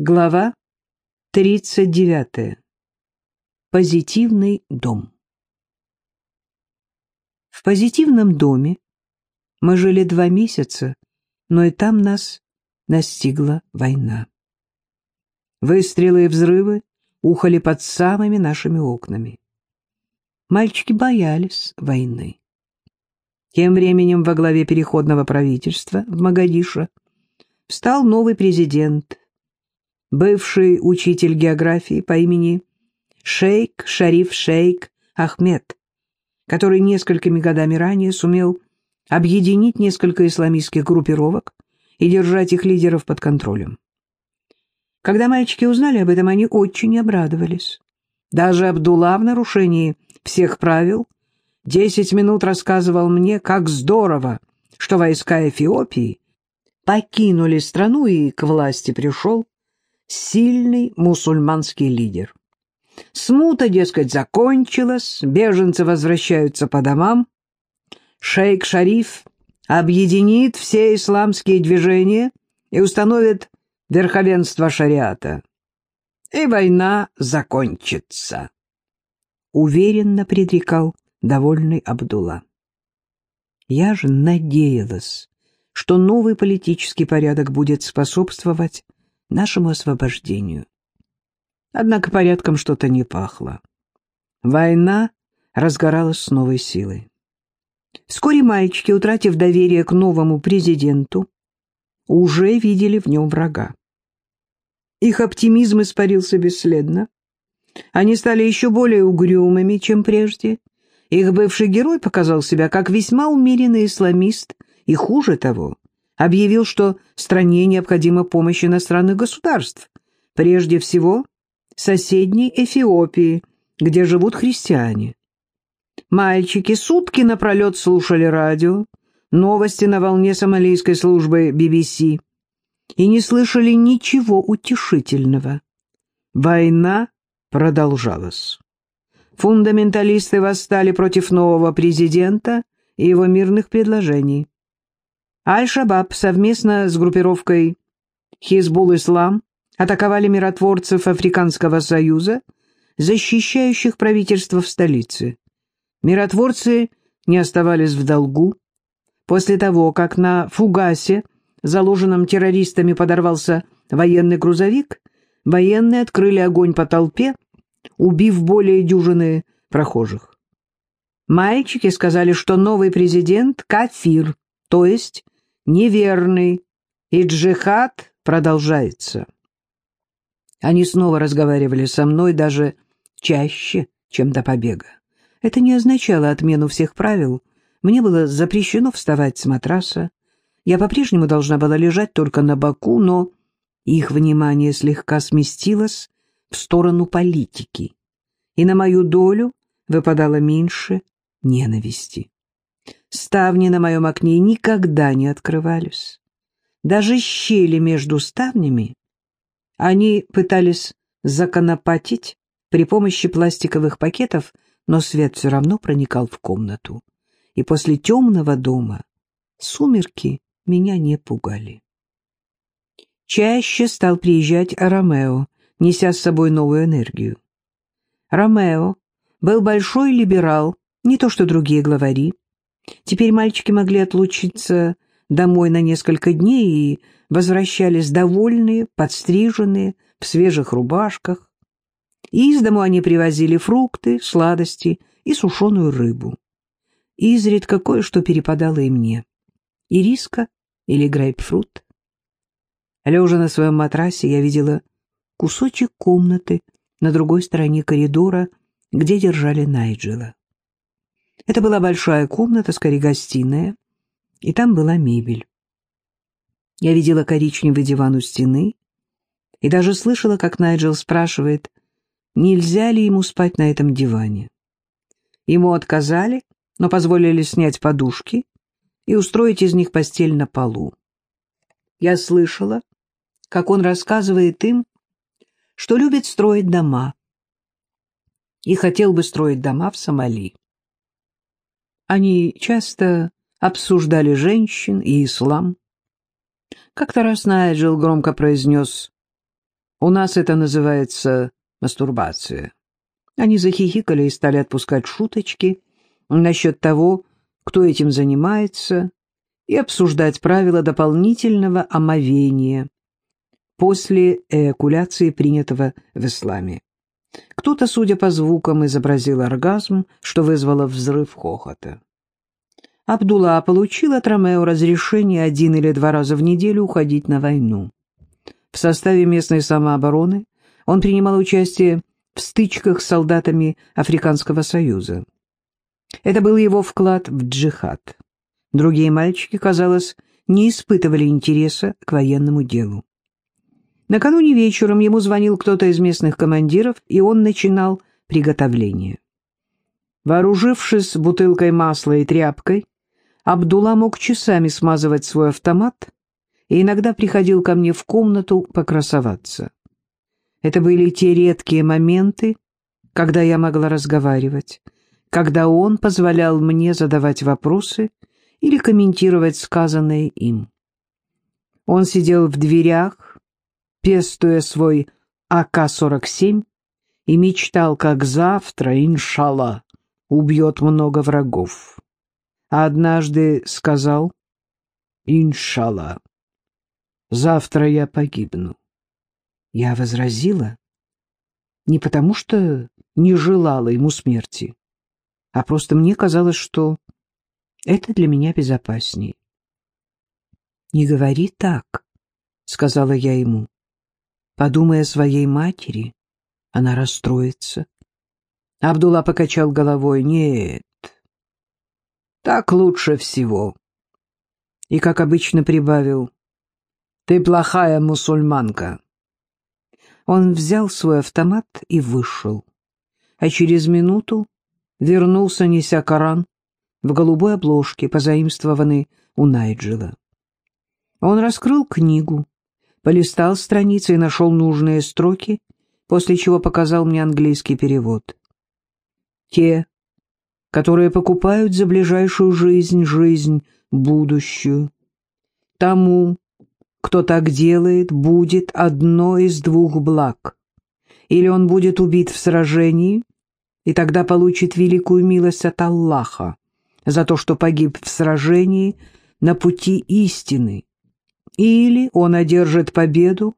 Глава 39. Позитивный дом. В позитивном доме мы жили два месяца, но и там нас настигла война. Выстрелы и взрывы ухали под самыми нашими окнами. Мальчики боялись войны. Тем временем во главе переходного правительства в Магадишо встал новый президент – бывший учитель географии по имени Шейк Шариф Шейк Ахмед, который несколькими годами ранее сумел объединить несколько исламистских группировок и держать их лидеров под контролем. Когда мальчики узнали об этом, они очень обрадовались. Даже Абдулла в нарушении всех правил десять минут рассказывал мне, как здорово, что войска Эфиопии покинули страну и к власти пришел сильный мусульманский лидер. Смута, дескать, закончилась, беженцы возвращаются по домам. Шейх Шариф объединит все исламские движения и установит верховенство шариата. И война закончится. Уверенно предрекал довольный Абдулла. Я же надеялась, что новый политический порядок будет способствовать нашему освобождению. Однако порядком что-то не пахло. Война разгоралась с новой силой. Вскоре мальчики, утратив доверие к новому президенту, уже видели в нем врага. Их оптимизм испарился бесследно. Они стали еще более угрюмыми, чем прежде. Их бывший герой показал себя как весьма умеренный исламист, и хуже того, объявил, что стране необходима помощь иностранных государств, прежде всего соседней Эфиопии, где живут христиане. Мальчики сутки напролет слушали радио, новости на волне сомалийской службы BBC и не слышали ничего утешительного. Война продолжалась. Фундаменталисты восстали против нового президента и его мирных предложений. Аль-Шабаб совместно с группировкой Хизбул-Ислам атаковали миротворцев Африканского Союза, защищающих правительство в столице. Миротворцы не оставались в долгу. После того, как на Фугасе, заложенном террористами, подорвался военный грузовик, военные открыли огонь по толпе, убив более дюжины прохожих. Мальчики сказали, что новый президент – кафир, то есть неверный, и джихад продолжается. Они снова разговаривали со мной даже чаще, чем до побега. Это не означало отмену всех правил. Мне было запрещено вставать с матраса. Я по-прежнему должна была лежать только на боку, но их внимание слегка сместилось в сторону политики, и на мою долю выпадало меньше ненависти. Ставни на моем окне никогда не открывались. Даже щели между ставнями они пытались законопатить при помощи пластиковых пакетов, но свет все равно проникал в комнату. И после темного дома сумерки меня не пугали. Чаще стал приезжать Ромео, неся с собой новую энергию. Ромео был большой либерал, не то что другие главари, Теперь мальчики могли отлучиться домой на несколько дней и возвращались довольные, подстриженные, в свежих рубашках. Из дому они привозили фрукты, сладости и сушеную рыбу. Изредка кое-что перепадало и мне. Ириска или грейпфрут. Лежа на своем матрасе, я видела кусочек комнаты на другой стороне коридора, где держали Найджела. Это была большая комната, скорее гостиная, и там была мебель. Я видела коричневый диван у стены и даже слышала, как Найджел спрашивает, нельзя ли ему спать на этом диване. Ему отказали, но позволили снять подушки и устроить из них постель на полу. Я слышала, как он рассказывает им, что любит строить дома и хотел бы строить дома в Сомали. Они часто обсуждали женщин и ислам. Как-то раз Найджел громко произнес У нас это называется мастурбация. Они захихикали и стали отпускать шуточки насчет того, кто этим занимается, и обсуждать правила дополнительного омовения после эякуляции, принятого в исламе. Кто-то, судя по звукам, изобразил оргазм, что вызвало взрыв хохота. Абдулла получил от Ромео разрешение один или два раза в неделю уходить на войну. В составе местной самообороны он принимал участие в стычках с солдатами Африканского союза. Это был его вклад в джихад. Другие мальчики, казалось, не испытывали интереса к военному делу. Накануне вечером ему звонил кто-то из местных командиров, и он начинал приготовление. Вооружившись бутылкой масла и тряпкой, Абдулла мог часами смазывать свой автомат и иногда приходил ко мне в комнату покрасоваться. Это были те редкие моменты, когда я могла разговаривать, когда он позволял мне задавать вопросы или комментировать сказанное им. Он сидел в дверях, пестуя свой АК-47, и мечтал, как завтра, иншалла, убьет много врагов. А однажды сказал, иншалла, завтра я погибну. Я возразила, не потому что не желала ему смерти, а просто мне казалось, что это для меня безопаснее. «Не говори так», — сказала я ему. «Подумай о своей матери, она расстроится». Абдулла покачал головой. «Нет, так лучше всего». И, как обычно, прибавил. «Ты плохая мусульманка». Он взял свой автомат и вышел, а через минуту вернулся, неся Коран, в голубой обложке, позаимствованной у Найджела. Он раскрыл книгу, полистал страницы и нашел нужные строки, после чего показал мне английский перевод. «Те, которые покупают за ближайшую жизнь жизнь будущую, тому, кто так делает, будет одно из двух благ. Или он будет убит в сражении, и тогда получит великую милость от Аллаха, за то, что погиб в сражении на пути истины, или он одержит победу,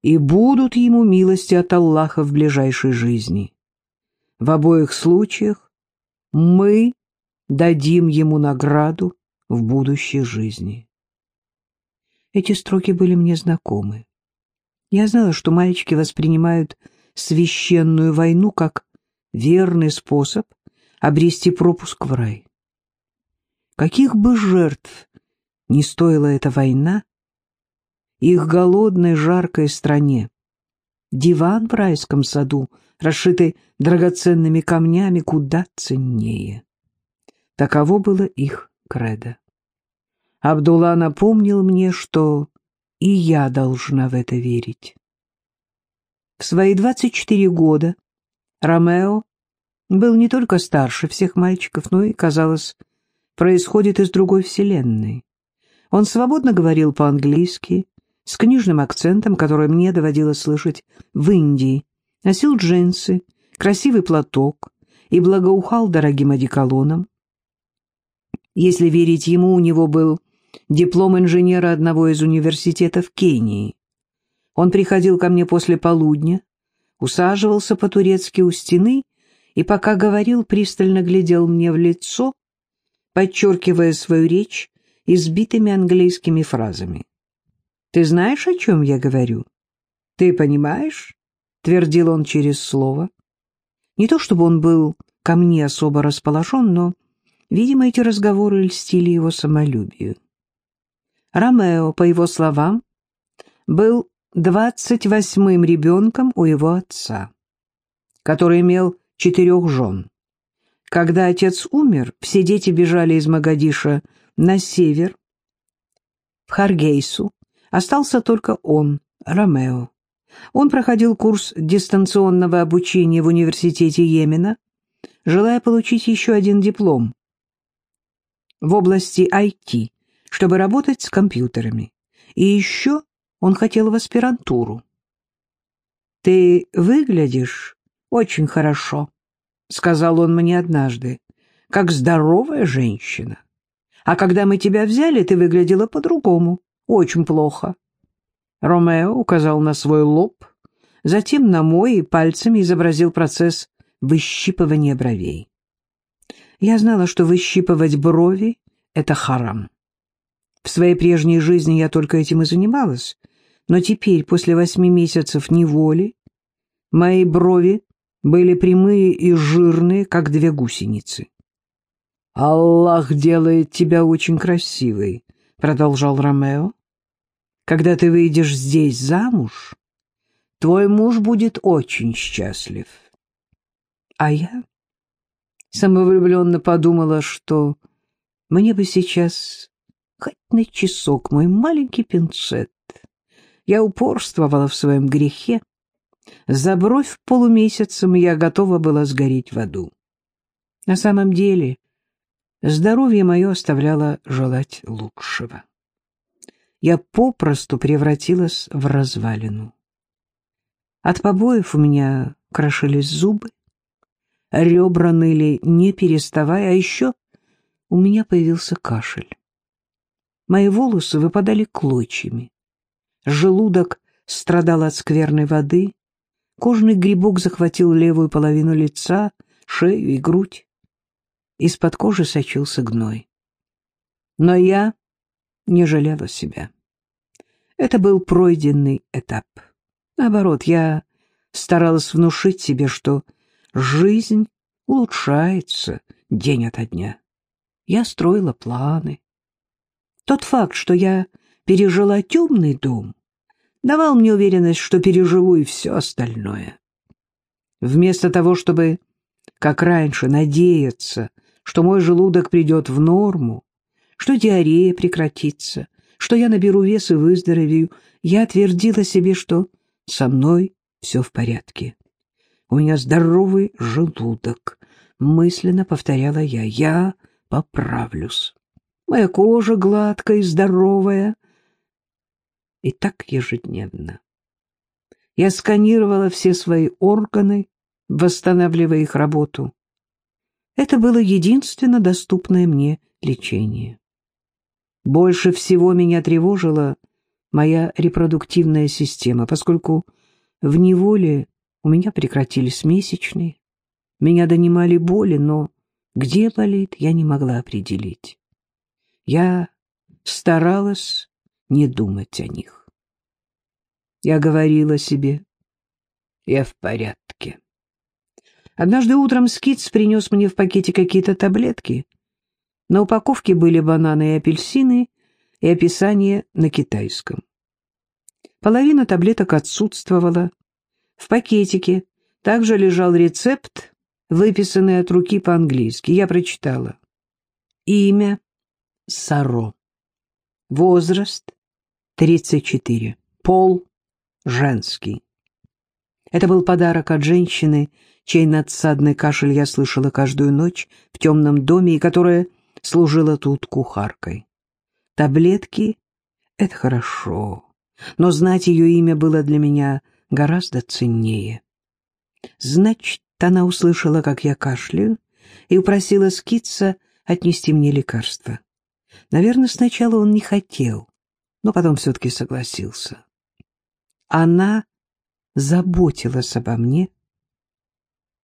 и будут ему милости от Аллаха в ближайшей жизни. В обоих случаях мы дадим ему награду в будущей жизни. Эти строки были мне знакомы. Я знала, что мальчики воспринимают священную войну как верный способ обрести пропуск в рай. Каких бы жертв не стоила эта война, их голодной жаркой стране, диван в райском саду, расшитый драгоценными камнями, куда ценнее. Таково было их кредо. Абдулла напомнил мне, что и я должна в это верить. В свои 24 года Ромео был не только старше всех мальчиков, но и, казалось, происходит из другой вселенной. Он свободно говорил по-английски, с книжным акцентом, который мне доводилось слышать в Индии, носил джинсы, красивый платок и благоухал дорогим одеколоном. Если верить ему, у него был диплом инженера одного из университетов Кении. Он приходил ко мне после полудня, усаживался по-турецки у стены и, пока говорил, пристально глядел мне в лицо, подчеркивая свою речь избитыми английскими фразами. «Ты знаешь, о чем я говорю? Ты понимаешь?» — твердил он через слово. Не то чтобы он был ко мне особо расположен, но, видимо, эти разговоры льстили его самолюбию. Ромео, по его словам, был двадцать восьмым ребенком у его отца, который имел четырех жен. Когда отец умер, все дети бежали из Магадиша на север, в Харгейсу. Остался только он, Ромео. Он проходил курс дистанционного обучения в университете Йемена, желая получить еще один диплом в области IT, чтобы работать с компьютерами. И еще он хотел в аспирантуру. «Ты выглядишь очень хорошо», — сказал он мне однажды, — «как здоровая женщина. А когда мы тебя взяли, ты выглядела по-другому, очень плохо». Ромео указал на свой лоб, затем на мой и пальцами изобразил процесс выщипывания бровей. Я знала, что выщипывать брови — это харам. В своей прежней жизни я только этим и занималась, но теперь, после восьми месяцев неволи, мои брови были прямые и жирные, как две гусеницы. «Аллах делает тебя очень красивой», — продолжал Ромео. «Когда ты выйдешь здесь замуж, твой муж будет очень счастлив». А я самовлюбленно подумала, что мне бы сейчас хоть на часок мой маленький пинцет. Я упорствовала в своем грехе. За бровь полумесяцем я готова была сгореть в аду. На самом деле здоровье мое оставляло желать лучшего. Я попросту превратилась в развалину. От побоев у меня крошились зубы, ребра ныли не переставая, а еще у меня появился кашель. Мои волосы выпадали клочьями. Желудок страдал от скверной воды, кожный грибок захватил левую половину лица, шею и грудь. Из-под кожи сочился гной. Но я не жалела себя. Это был пройденный этап. Наоборот, я старалась внушить себе, что жизнь улучшается день ото дня. Я строила планы. Тот факт, что я пережила темный дом, давал мне уверенность, что переживу и все остальное. Вместо того, чтобы, как раньше, надеяться, что мой желудок придет в норму, что диарея прекратится, что я наберу вес и выздоровею, я твердила себе, что со мной все в порядке. У меня здоровый желудок, мысленно повторяла я, я поправлюсь. Моя кожа гладкая и здоровая. И так ежедневно. Я сканировала все свои органы, восстанавливая их работу. Это было единственно доступное мне лечение. Больше всего меня тревожила моя репродуктивная система, поскольку в неволе у меня прекратились месячные, меня донимали боли, но где болит, я не могла определить. Я старалась не думать о них. Я говорила себе, я в порядке. Однажды утром Скитс принес мне в пакете какие-то таблетки. На упаковке были бананы и апельсины и описание на китайском. Половина таблеток отсутствовала, в пакетике также лежал рецепт, выписанный от руки по-английски. Я прочитала. Имя Саро. Возраст 34. Пол женский. Это был подарок от женщины, чей надсадный кашель я слышала каждую ночь в темном доме и которая служила тут кухаркой. Таблетки — это хорошо, но знать ее имя было для меня гораздо ценнее. Значит, она услышала, как я кашляю, и упросила скидца отнести мне лекарство. Наверное, сначала он не хотел, но потом все-таки согласился. Она заботилась обо мне.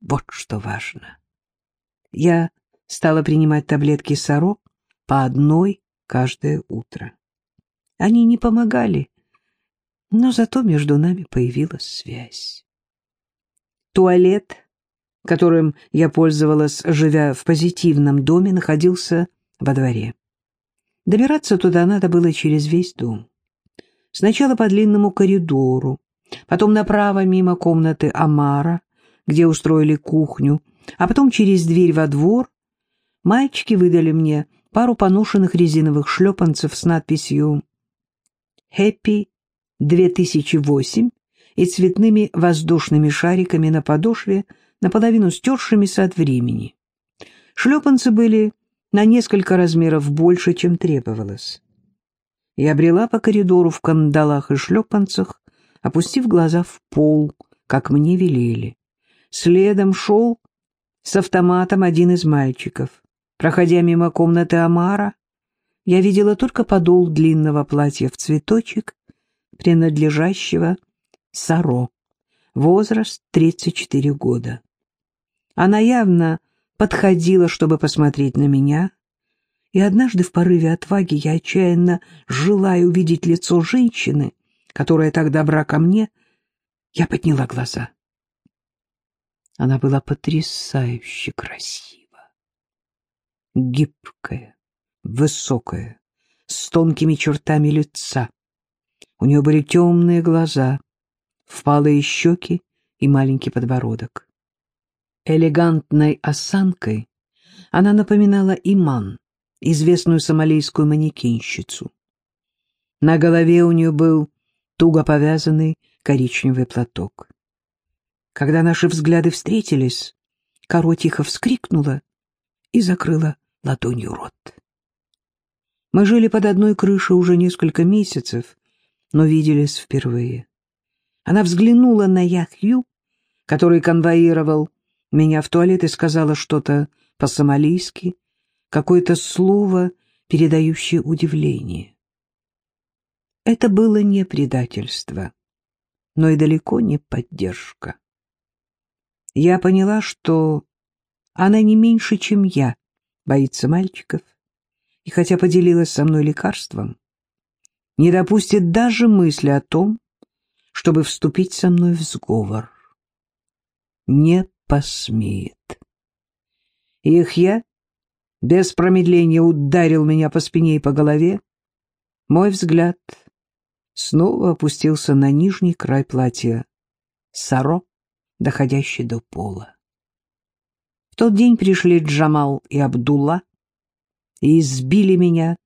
Вот что важно. Я стала принимать таблетки Саро по одной каждое утро. Они не помогали, но зато между нами появилась связь. Туалет, которым я пользовалась, живя в позитивном доме, находился во дворе. Добираться туда надо было через весь дом. Сначала по длинному коридору, потом направо мимо комнаты Амара, где устроили кухню, а потом через дверь во двор. Мальчики выдали мне пару поношенных резиновых шлепанцев с надписью «Happy 2008 и цветными воздушными шариками на подошве, наполовину стершимися от времени. Шлепанцы были на несколько размеров больше, чем требовалось. Я брела по коридору в кандалах и шлепанцах, опустив глаза в пол, как мне велели. Следом шел с автоматом один из мальчиков. Проходя мимо комнаты Амара, я видела только подол длинного платья в цветочек, принадлежащего Саро, возраст 34 года. Она явно подходила, чтобы посмотреть на меня, и однажды в порыве отваги я отчаянно, желая увидеть лицо женщины, которая так добра ко мне, я подняла глаза. Она была потрясающе красива. Гибкая, высокая, с тонкими чертами лица. У нее были темные глаза, впалые щеки и маленький подбородок. Элегантной осанкой она напоминала Иман, известную сомалийскую манекенщицу. На голове у нее был туго повязанный коричневый платок. Когда наши взгляды встретились, Каро тихо вскрикнула и закрыла ладонью рот. Мы жили под одной крышей уже несколько месяцев, но виделись впервые. Она взглянула на Яхью, который конвоировал меня в туалет и сказала что-то по-сомалийски, какое-то слово, передающее удивление. Это было не предательство, но и далеко не поддержка. Я поняла, что она не меньше, чем я, боится мальчиков, и хотя поделилась со мной лекарством, не допустит даже мысли о том, чтобы вступить со мной в сговор. Не посмеет. Их я без промедления ударил меня по спине и по голове. Мой взгляд снова опустился на нижний край платья. Саро доходящий до пола. В тот день пришли Джамал и Абдулла и избили меня,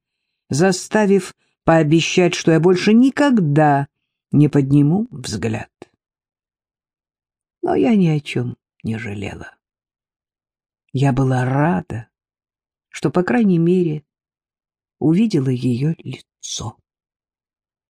заставив пообещать, что я больше никогда не подниму взгляд. Но я ни о чем не жалела. Я была рада, что, по крайней мере, увидела ее лицо.